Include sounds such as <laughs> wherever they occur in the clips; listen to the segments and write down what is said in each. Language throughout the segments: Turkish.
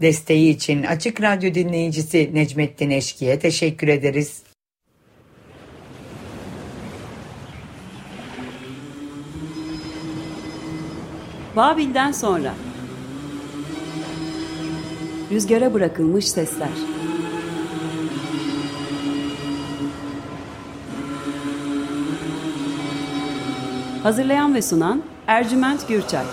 Desteği için Açık Radyo dinleyicisi Necmettin Eşki'ye teşekkür ederiz. Babil'den sonra. Rüzgara bırakılmış sesler. Hazırlayan ve sunan Ercüment Gürçay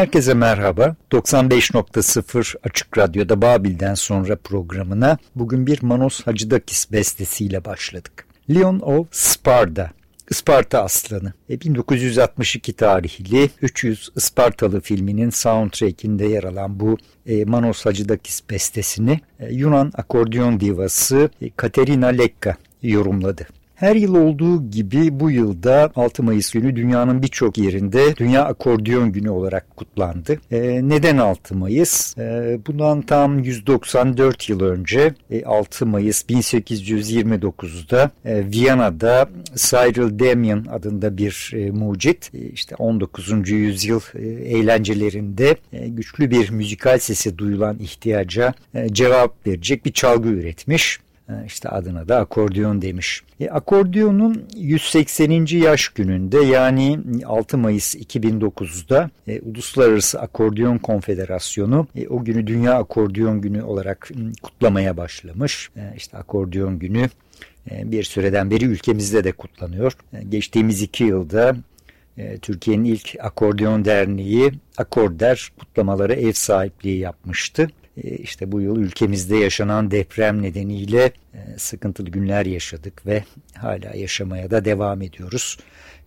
Herkese merhaba. 95.0 Açık Radyo'da Babil'den sonra programına bugün bir Manos Hacıdakis bestesiyle başladık. Leon of Sparta, Isparta Aslanı. 1962 e, tarihli 300 Ispartalı filminin soundtrackinde yer alan bu e, Manos Hacıdakis bestesini e, Yunan akordeon divası Katerina Lekka yorumladı. Her yıl olduğu gibi bu yılda 6 Mayıs günü dünyanın birçok yerinde Dünya Akordeon Günü olarak kutlandı. E, neden 6 Mayıs? E, bundan tam 194 yıl önce e, 6 Mayıs 1829'da e, Viyana'da Cyril Damian adında bir e, mucit e, işte 19. yüzyıl e, eğlencelerinde e, güçlü bir müzikal sesi duyulan ihtiyaca e, cevap verecek bir çalgı üretmiş. E, işte adına da akordeon demiş. E, akordiyonun 180. yaş gününde yani 6 Mayıs 2009'da e, Uluslararası Akordeon Konfederasyonu e, o günü Dünya Akordeon Günü olarak kutlamaya başlamış. E, işte akordeon günü e, bir süreden beri ülkemizde de kutlanıyor. E, geçtiğimiz iki yılda e, Türkiye'nin ilk akordeon derneği Akorder kutlamaları ev sahipliği yapmıştı. E, işte bu yıl ülkemizde yaşanan deprem nedeniyle e, sıkıntılı günler yaşadık ve hala yaşamaya da devam ediyoruz.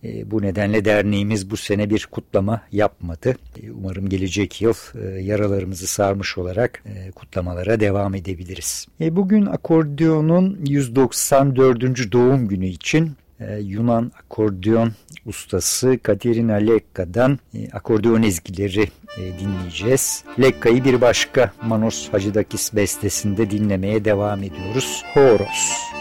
E, bu nedenle derneğimiz bu sene bir kutlama yapmadı. Umarım gelecek yıl yaralarımızı sarmış olarak kutlamalara devam edebiliriz. Bugün akordiyonun 194. doğum günü için e, Yunan akordeon ustası Katerina Lekka'dan e, akordeon ezgileri e, dinleyeceğiz. Lekka'yı bir başka Manos Hacıdakis bestesinde dinlemeye devam ediyoruz. Horos.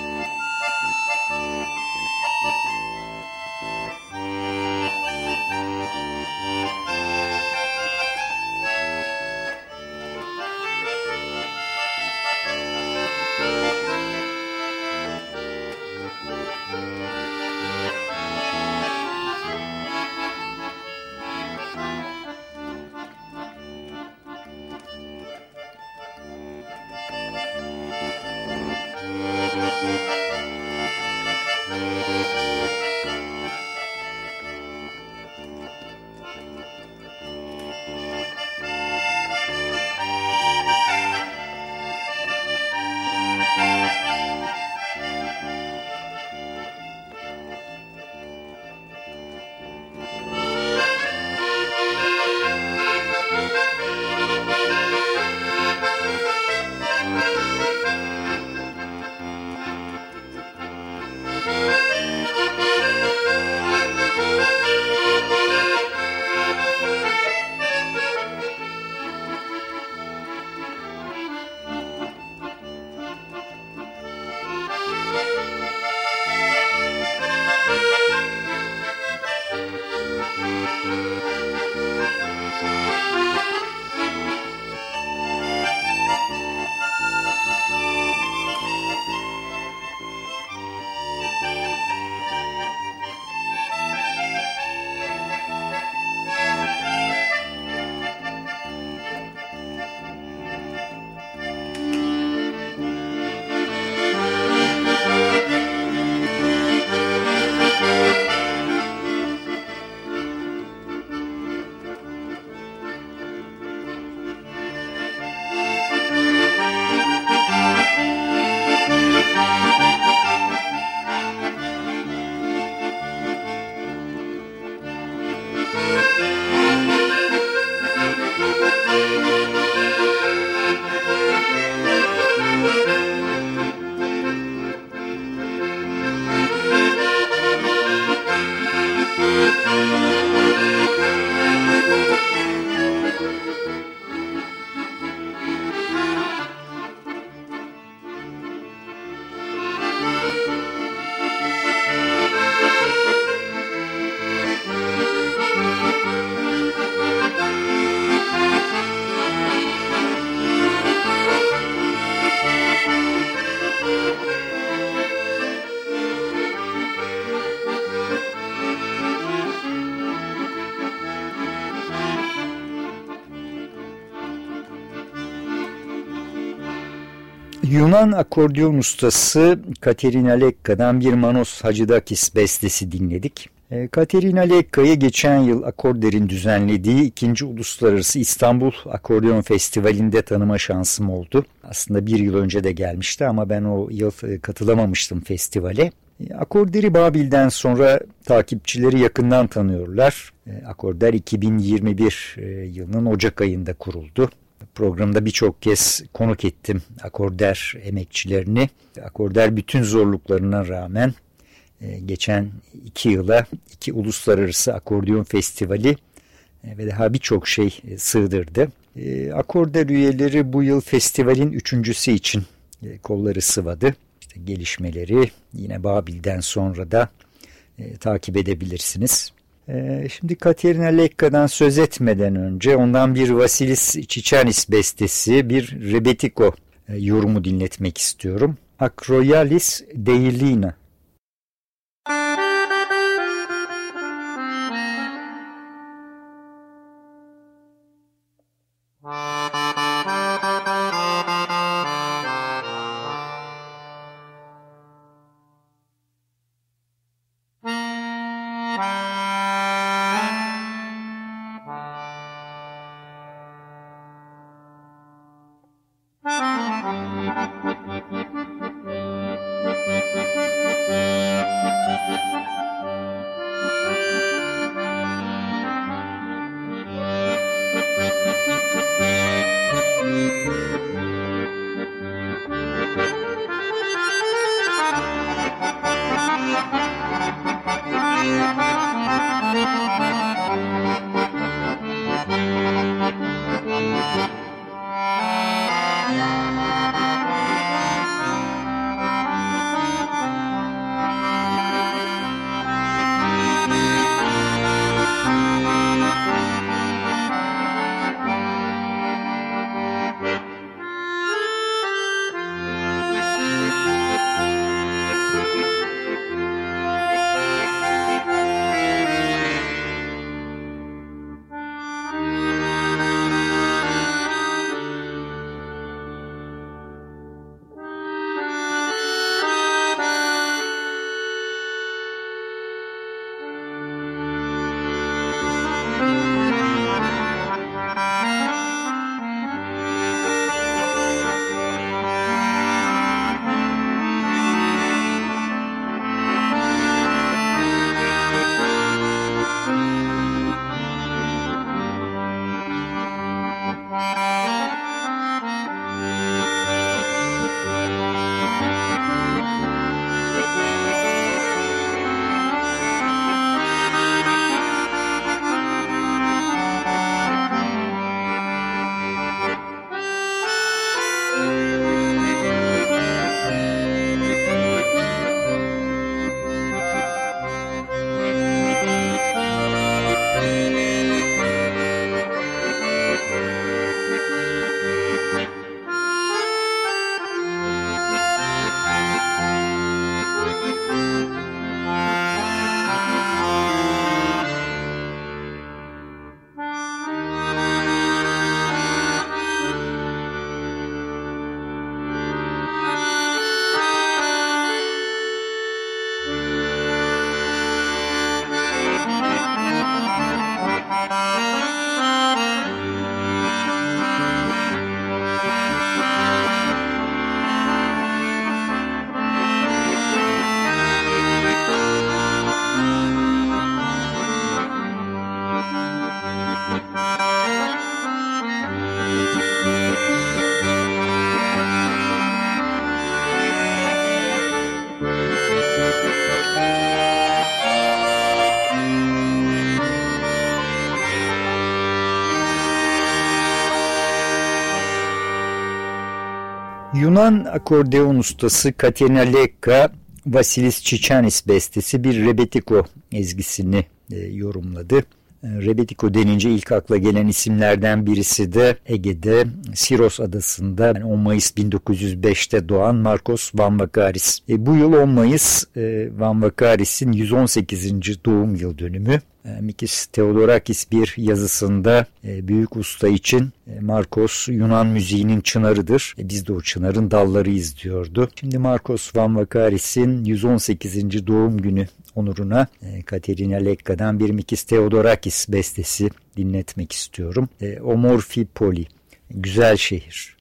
Yunan akordeon ustası Katerina Lekka'dan bir Manos Hacıdakis bestesi dinledik. E, Katerina Lekka'yı geçen yıl Akorder'in düzenlediği ikinci Uluslararası İstanbul Akordeon Festivali'nde tanıma şansım oldu. Aslında bir yıl önce de gelmişti ama ben o yıl e, katılamamıştım festivale. E, Akorder'i Babil'den sonra takipçileri yakından tanıyorlar. Akorder 2021 yılının Ocak ayında kuruldu. Programda birçok kez konuk ettim akorder emekçilerini. Akorder bütün zorluklarına rağmen e, geçen iki yıla iki uluslararası akordeon festivali e, ve daha birçok şey e, sığdırdı. Akorder üyeleri bu yıl festivalin üçüncüsü için kolları sıvadı. İşte gelişmeleri yine Babil'den sonra da takip edebilirsiniz. Ee, şimdi Katerina Lekka'dan söz etmeden önce ondan bir Vasilis Çiçanis bestesi, bir Rebetiko e, yorumu dinletmek istiyorum. Akroyalis Deilina. Yunan akordeon ustası Katerina Lekka, Vasilis Çiçanis bestesi bir Rebetiko ezgisini e, yorumladı. E, Rebetiko denince ilk akla gelen isimlerden birisi de Ege'de Siros adasında yani 10 Mayıs 1905'te doğan Marcos Van Vakaris. E, bu yıl 10 Mayıs e, Van Vakaris'in 118. doğum yıl dönümü. E, Mikis Theodorakis bir yazısında e, büyük usta için e, Marcos Yunan müziğinin çınarıdır. Biz de o çınarın dallarıyız diyordu. Şimdi Marcos Van Vakaris'in 118. doğum günü onuruna Katerina Lekka'dan bir Mikis Theodorakis bestesi dinletmek istiyorum. Omorfi Poli, Güzel Şehir.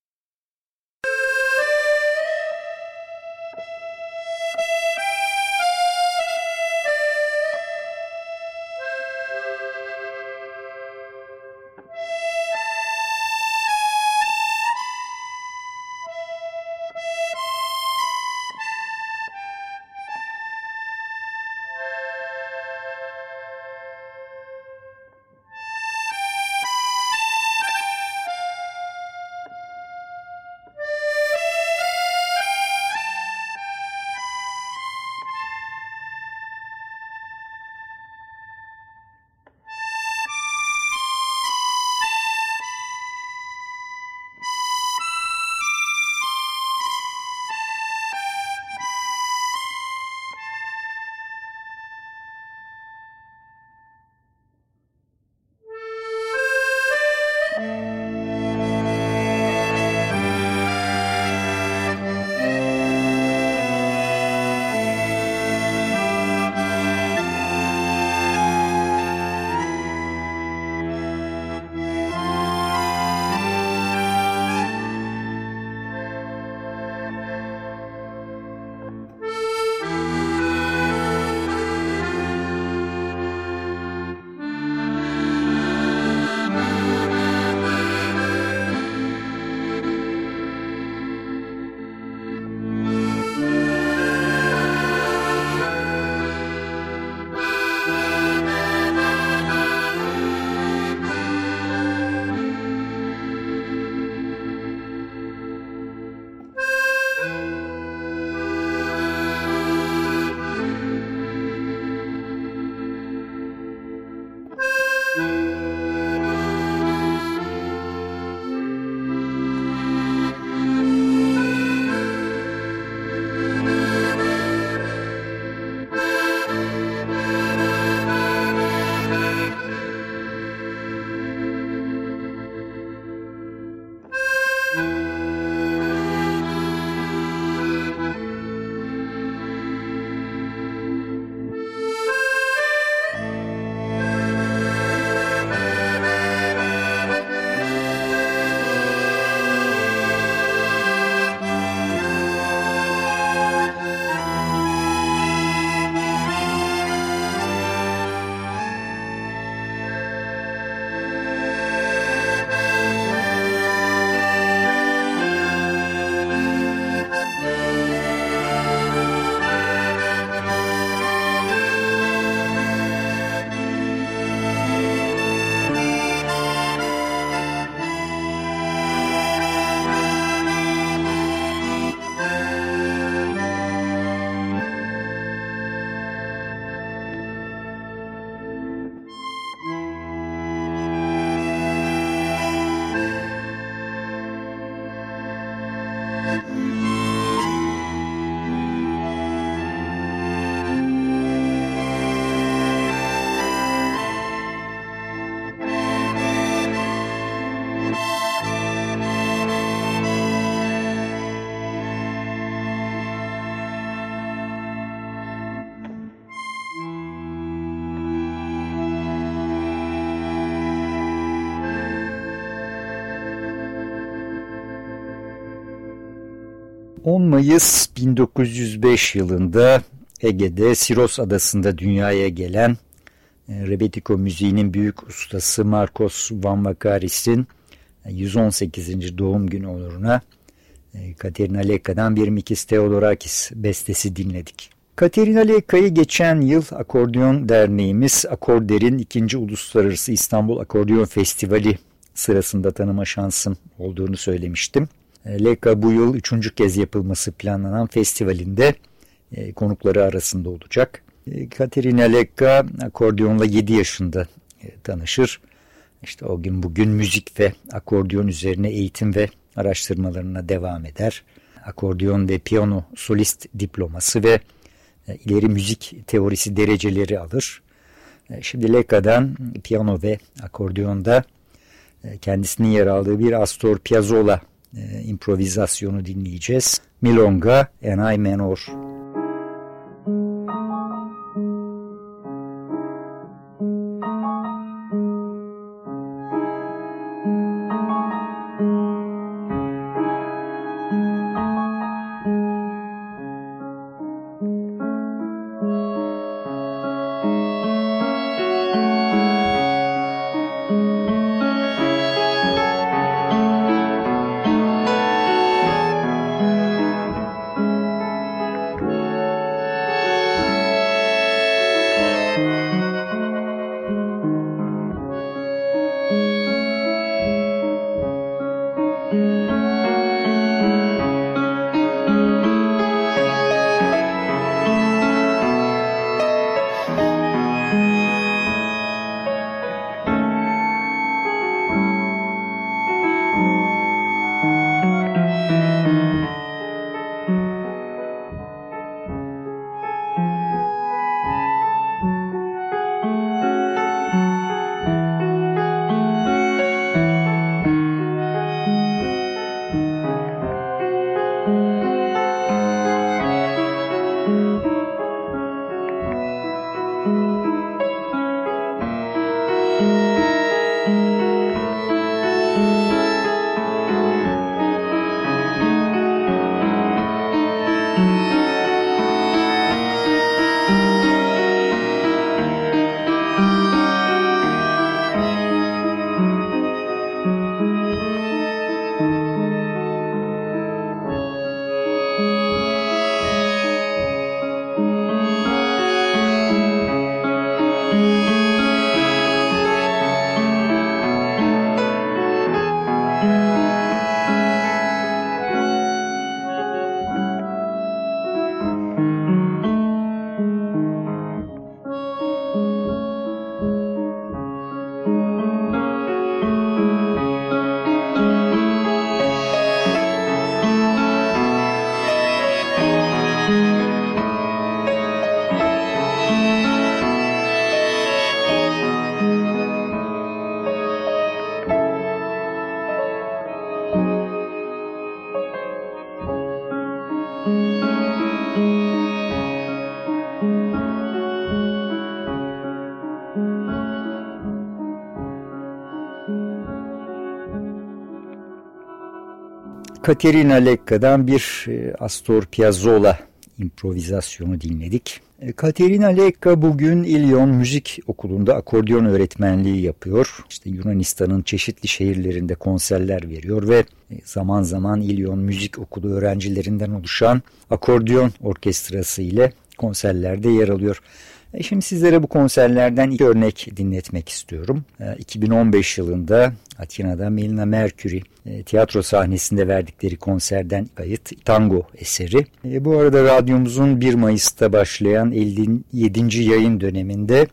10 Mayıs 1905 yılında Ege'de Siros adasında dünyaya gelen e, Rebetiko müziğinin büyük ustası Marcos Van Vakaris'in 118. E, doğum günü oluruna e, Katerina Lekka'dan bir Mikis Theodorakis bestesi dinledik. Katerina Lekka'yı geçen yıl Akordeon Derneğimiz Akorder'in 2. Uluslararası İstanbul Akordeon Festivali sırasında tanıma şansım olduğunu söylemiştim. E, Leka bu yıl üçüncü kez yapılması planlanan festivalinde e, konukları arasında olacak. E, Katerina Leka akordeonla 7 yaşında tanışır. İşte o gün bugün müzik ve akordeon üzerine eğitim ve araştırmalarına devam eder. Akordeon ve piyano solist diploması ve ileri müzik teorisi dereceleri alır. Şimdi Leka'dan piyano ve akordeonda kendisinin yer aldığı bir Astor Piazzolla e, improvizasyonu dinleyeceğiz. Milonga Enay Menor. Katerina Lekka'dan bir e, Astor Piazzolla improvizasyonu dinledik. E, Katerina Lekka bugün İlyon Müzik Okulu'nda akordeon öğretmenliği yapıyor. İşte Yunanistan'ın çeşitli şehirlerinde konserler veriyor ve e, zaman zaman İlyon Müzik Okulu öğrencilerinden oluşan akordeon orkestrası ile konserlerde yer alıyor. E, şimdi sizlere bu konserlerden iki örnek dinletmek istiyorum. 2015 e, yılında Atina'da Melina Mercury e, tiyatro sahnesinde verdikleri konserden kayıt tango eseri. Bu arada radyomuzun 1 Mayıs'ta başlayan 57. yayın döneminde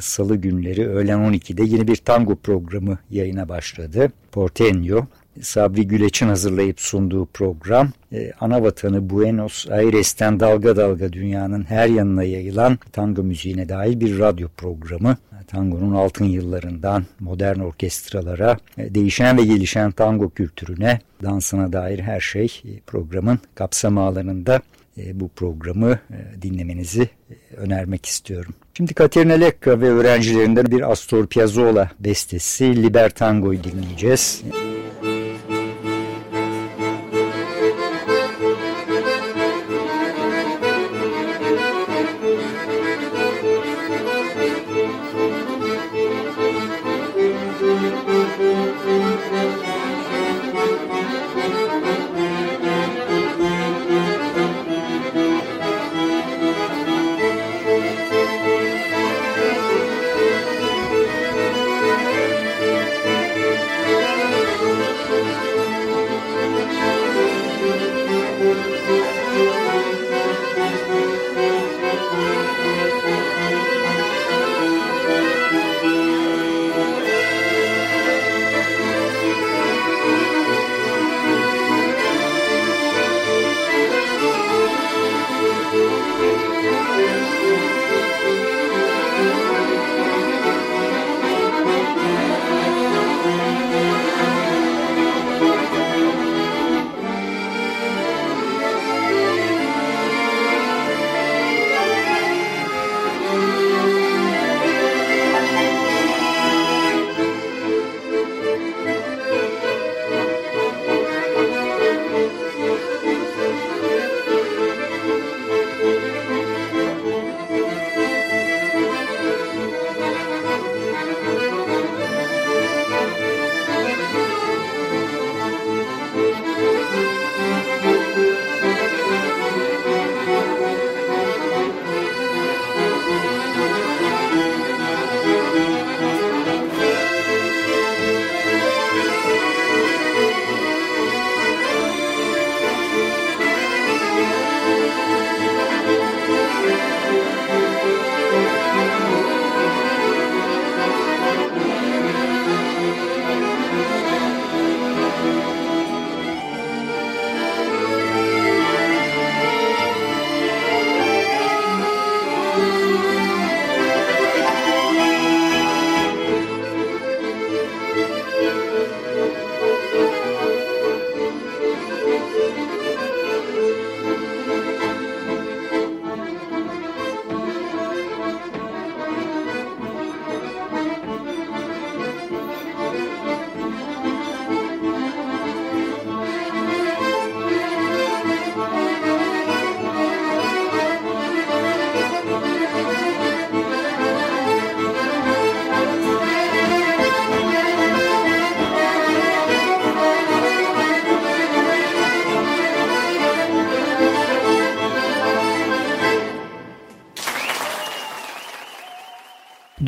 Salı günleri öğlen 12'de yeni bir tango programı yayına başladı. Porteño Sabri Güleç'in hazırlayıp sunduğu program e, ana Buenos Aires'ten dalga dalga dünyanın her yanına yayılan tango müziğine dair bir radyo programı. Tangonun altın yıllarından modern orkestralara, e, değişen ve gelişen tango kültürüne, dansına dair her şey e, programın kapsam alanında e, bu programı e, dinlemenizi e, önermek istiyorum. Şimdi Katerina Lekka ve öğrencilerinden bir Astor Piazzolla bestesi Libertango'yu dinleyeceğiz.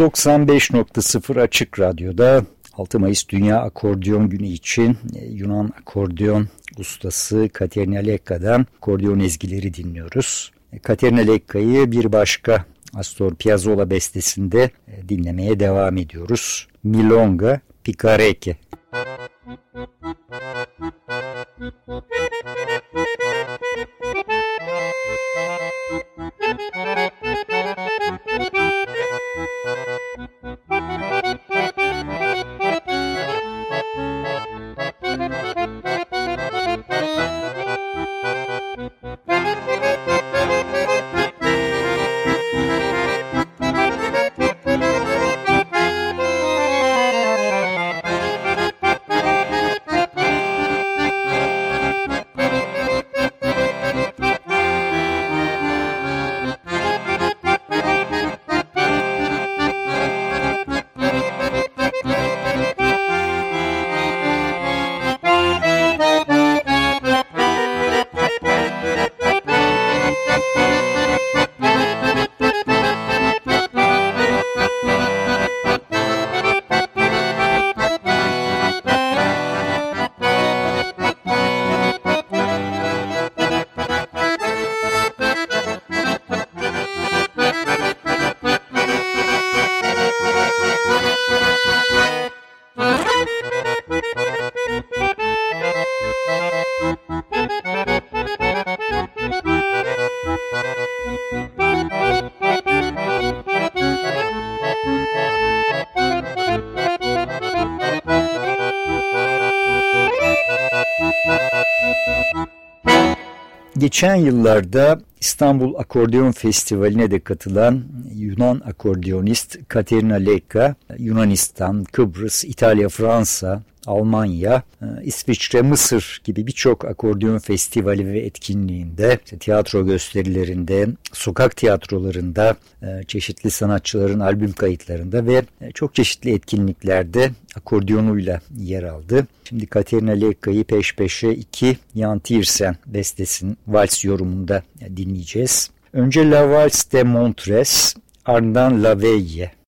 ...95.0 Açık Radyo'da 6 Mayıs Dünya Akordeon Günü için e, Yunan akordeon ustası Katerina Lekka'dan akordeon ezgileri dinliyoruz. E, Katerina Lekka'yı bir başka Astor Piazzolla bestesinde e, dinlemeye devam ediyoruz. Milonga Picareke. Geçen yıllarda İstanbul Akordeon Festivali'ne de katılan Yunan akordeonist Katerina Leka, Yunanistan, Kıbrıs, İtalya, Fransa, Almanya, e, İsviçre, Mısır gibi birçok akordeon festivali ve etkinliğinde, tiyatro gösterilerinde, sokak tiyatrolarında, e, çeşitli sanatçıların albüm kayıtlarında ve e, çok çeşitli etkinliklerde akordiyonuyla yer aldı. Şimdi Katerina Leka'yı peş peşe iki Jan Tiersen bestesinin vals yorumunda dinleyeceğiz. Önce La Valse de Montres, ardından La Veille.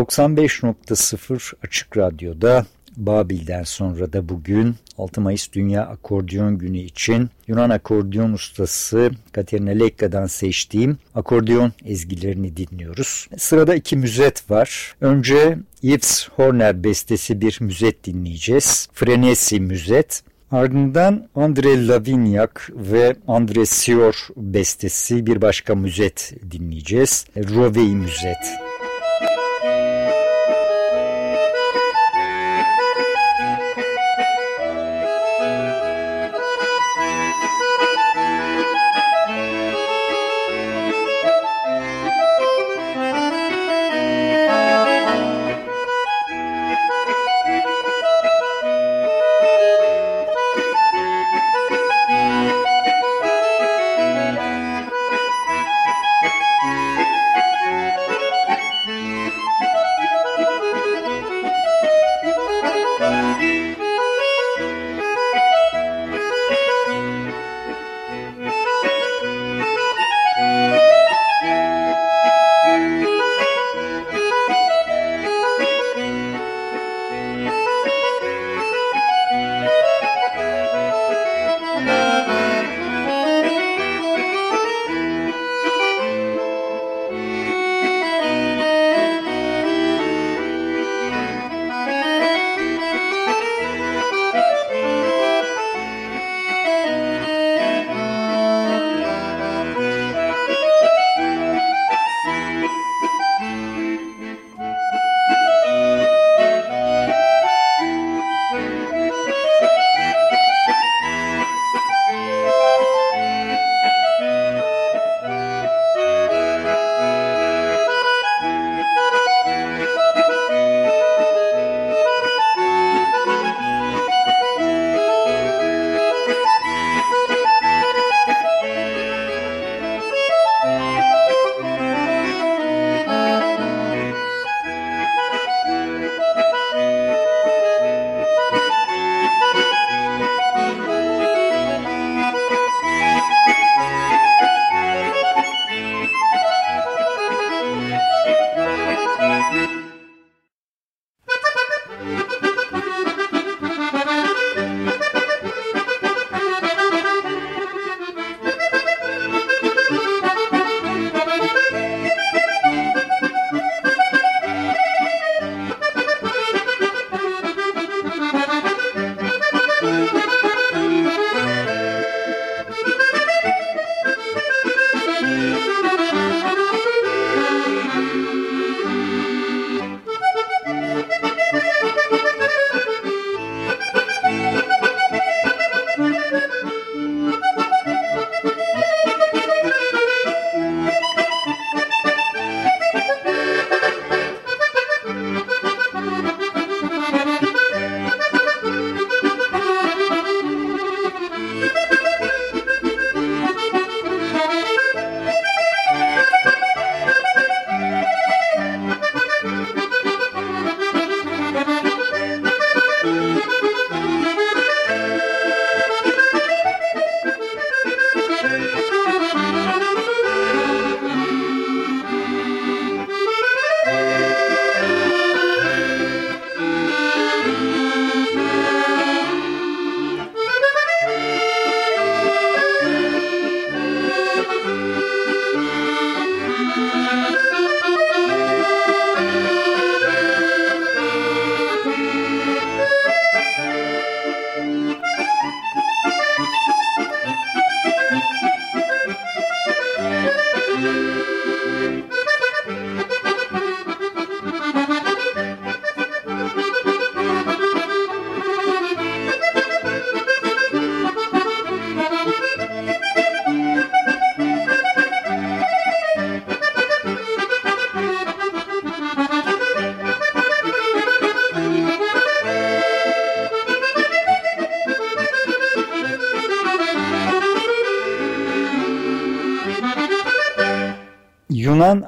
95.0 Açık Radyo'da Babil'den sonra da bugün 6 Mayıs Dünya Akordeon Günü için Yunan akordeon ustası Katerina Lekka'dan seçtiğim akordeon ezgilerini dinliyoruz. Sırada iki müzet var. Önce Yves Horner bestesi bir müzet dinleyeceğiz. Frenesi müzet. Ardından Andre Lavignac ve Andre Sior bestesi bir başka müzet dinleyeceğiz. Rovey Müzet. Yunan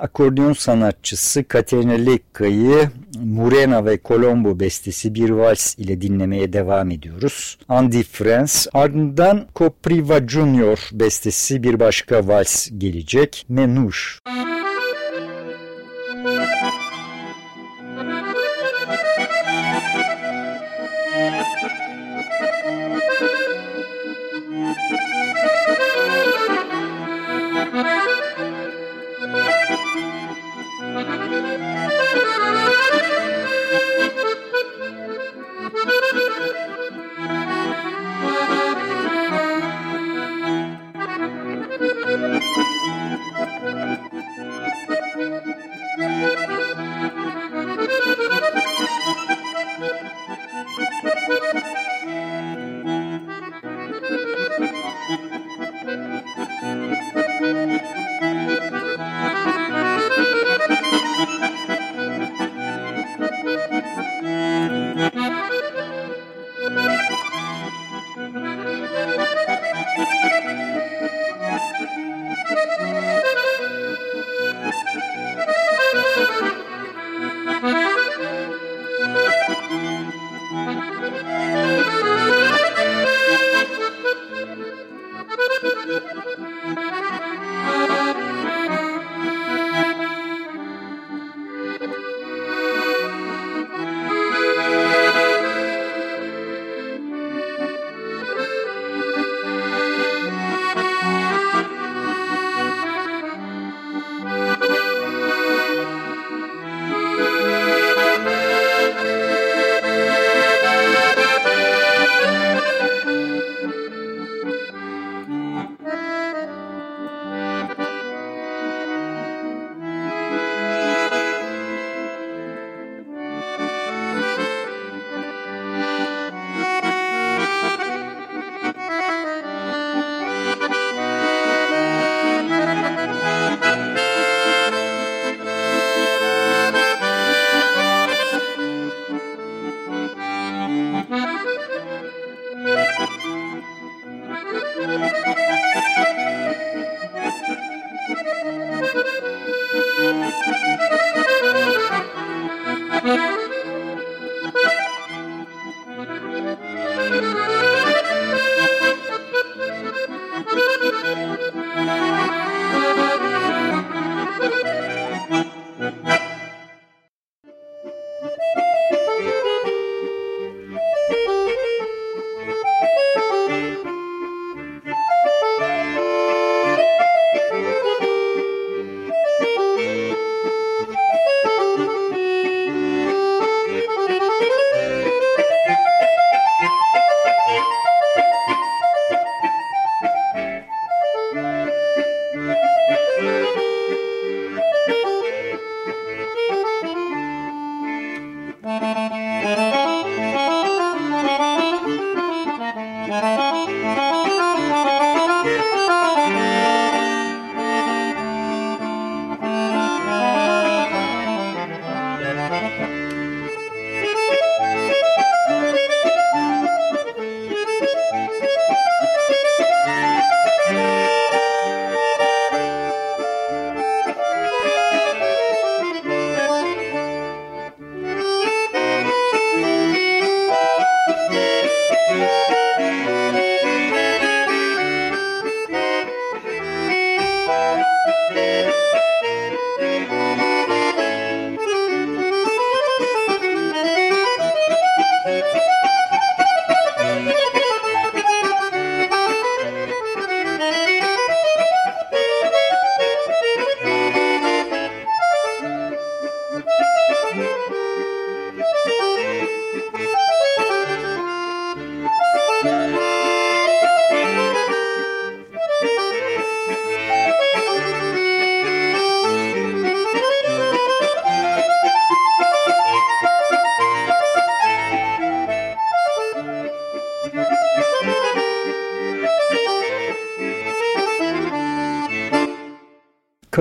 akordeon sanatçısı Katerina Lekka'yı Murena ve Colombo bestesi bir vals ile dinlemeye devam ediyoruz. Andy France ardından Copriva Junior bestesi bir başka vals gelecek. Menuş.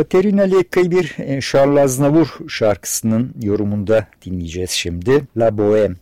Katerina Lekka'yı bir e, Charles Aznavour şarkısının yorumunda dinleyeceğiz şimdi. La Bohème.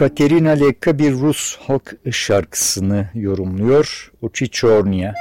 Katerina Lekka bir Rus halk şarkısını yorumluyor. Uçiçornia.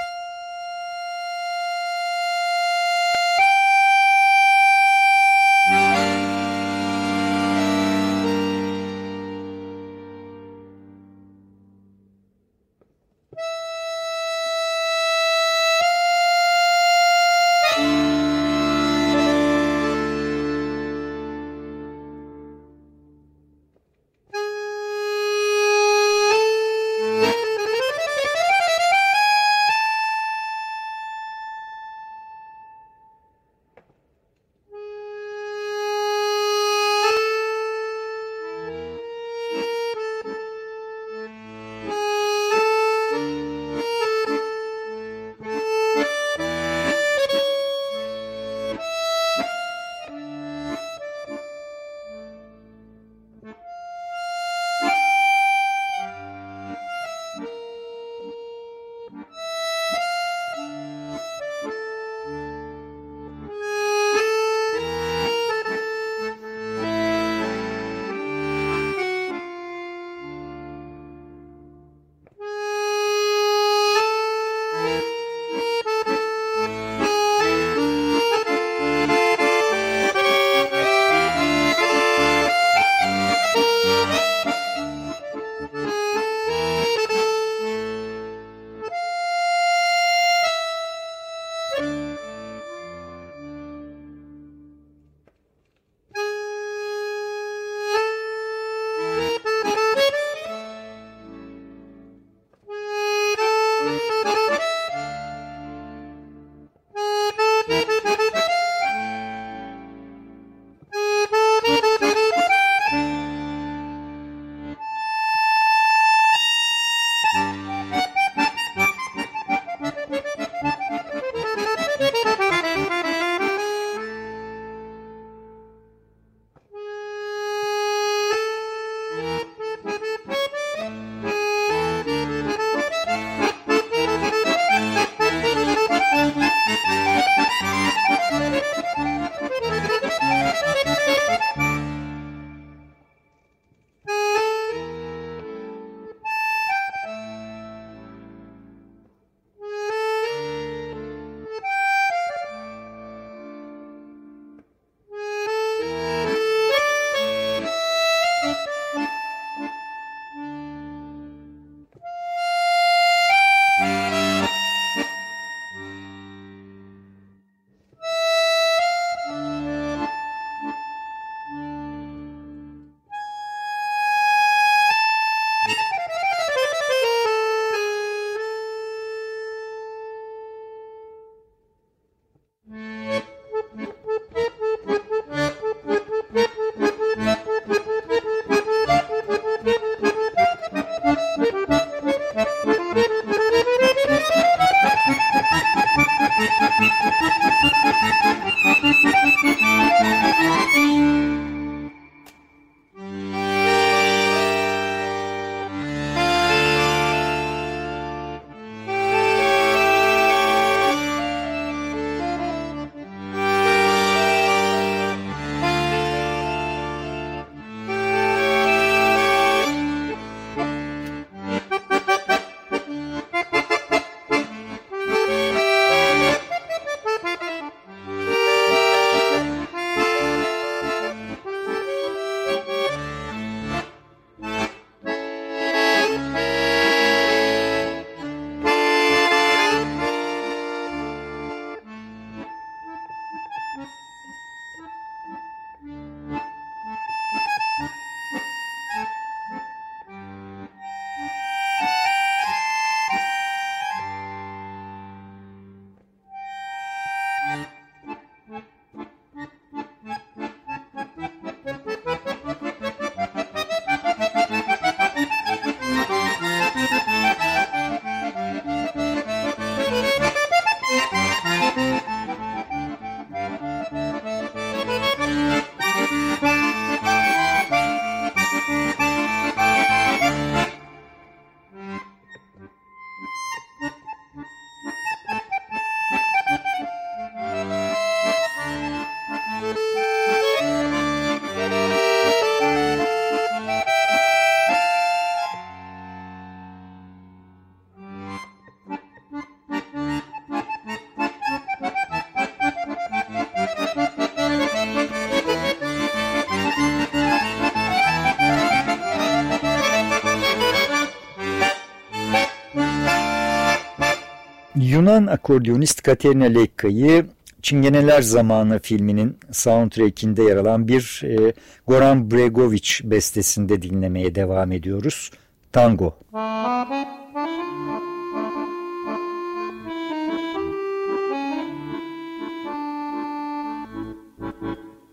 Yunan akordeonist Katerina Lekka'yı Çingeneler Zamanı filminin soundtrackinde yer alan bir e, Goran Bregovic bestesinde dinlemeye devam ediyoruz. Tango.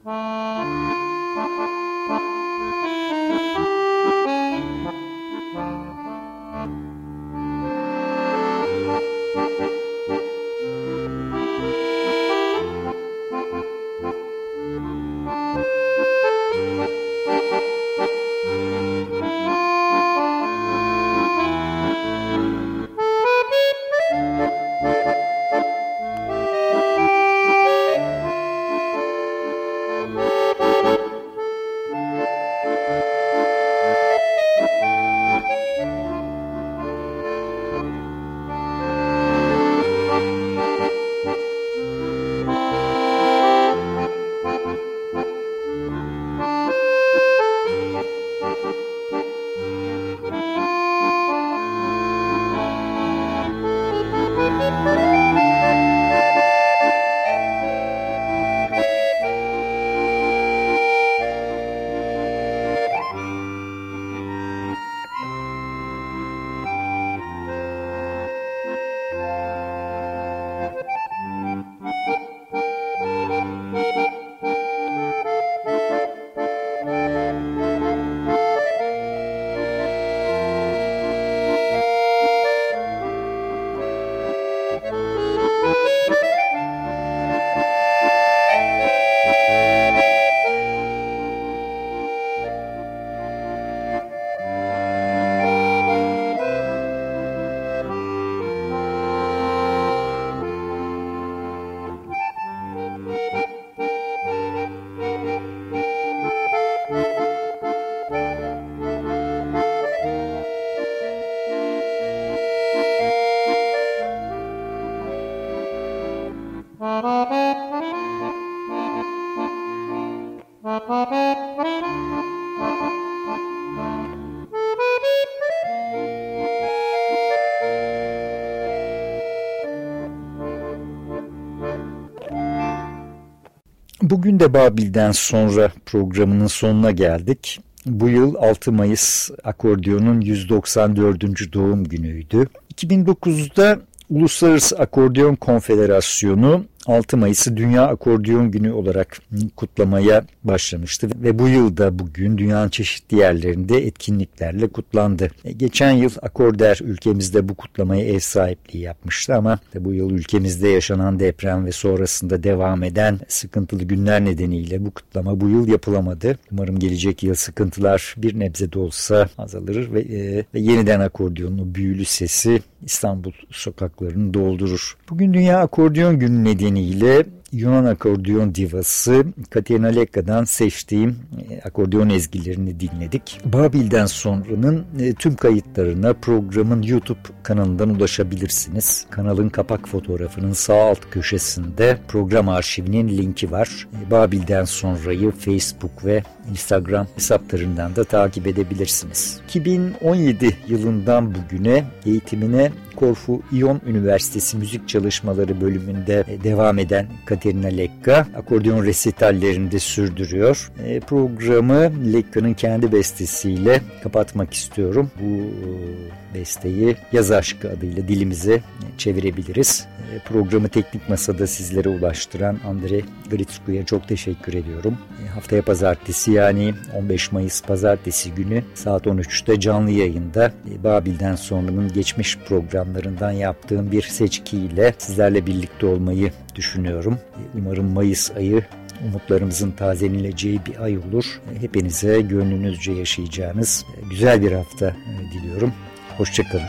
Tango. <laughs> Bugün de Babil'den sonra programının sonuna geldik. Bu yıl 6 Mayıs akordiyonun 194. doğum günüydü. 2009'da Uluslararası Akordeon Konfederasyonu 6 Mayıs'ı Dünya Akordeon Günü olarak kutlamaya başlamıştı ve bu yılda bugün dünyanın çeşitli yerlerinde etkinliklerle kutlandı. E, geçen yıl Akorder ülkemizde bu kutlamaya ev sahipliği yapmıştı ama bu yıl ülkemizde yaşanan deprem ve sonrasında devam eden sıkıntılı günler nedeniyle bu kutlama bu yıl yapılamadı. Umarım gelecek yıl sıkıntılar bir nebze de olsa azalır ve, e, ve yeniden akordeonun büyülü sesi İstanbul sokaklarını doldurur. Bugün Dünya Akordeon Günü nedeniyle Yunan akordeon divası Katerina Lekka'dan seçtiğim e, akordeon ezgilerini dinledik. Babil'den sonranın e, tüm kayıtlarına programın YouTube kanalından ulaşabilirsiniz. Kanalın kapak fotoğrafının sağ alt köşesinde program arşivinin linki var. E, Babil'den sonrayı Facebook ve Instagram hesaplarından da takip edebilirsiniz. 2017 yılından bugüne eğitimine Korfu İyon Üniversitesi Müzik Çalışmaları bölümünde devam eden Katerina Lekka akordeon resitallerinde sürdürüyor. E, programı Lekka'nın kendi bestesiyle kapatmak istiyorum. Bu e, besteyi Yaz Aşkı adıyla dilimize çevirebiliriz. E, programı Teknik Masa'da sizlere ulaştıran Andre Gritsku'ya çok teşekkür ediyorum. E, haftaya pazartesi yani 15 Mayıs pazartesi günü saat 13'te canlı yayında e, Babil'den sonranın geçmiş programlarından yaptığım bir seçkiyle sizlerle birlikte olmayı düşünüyorum. Umarım Mayıs ayı umutlarımızın tazenileceği bir ay olur. Hepinize gönlünüzce yaşayacağınız güzel bir hafta diliyorum. Hoşçakalın.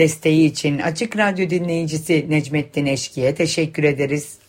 Desteği için Açık Radyo dinleyicisi Necmettin Eşki'ye teşekkür ederiz.